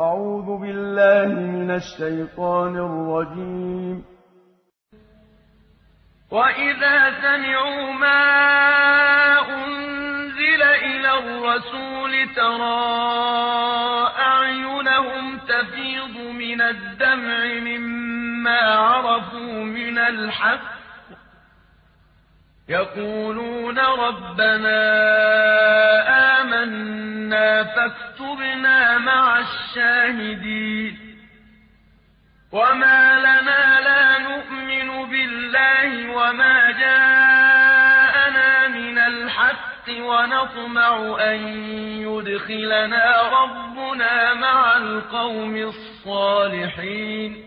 أعوذ بالله من الشيطان الرجيم. وإذا سمعوا ما أنزل إلى الرسول ترى أعينهم تفيض من الدمع مما عرفوا من الحق. يقولون ربنا مع الشاهدين وما لنا لا نؤمن بالله وما جاءنا من الحق ونطمع أن يدخلنا ربنا مع القوم الصالحين.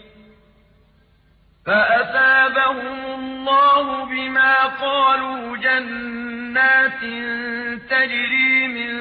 فأثابهم الله بما قالوا جنات تجري من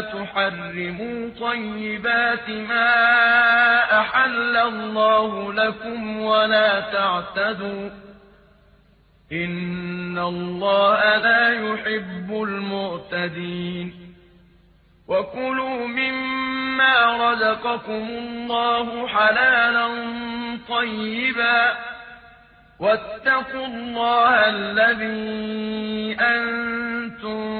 آمنوا لا تحرموا طيبات ما أحل الله لكم ولا تعتدوا إن الله لا يحب المعتدين وكلوا مما رزقكم الله حلالا طيبا واتقوا الله الذي أنتم